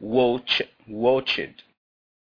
watched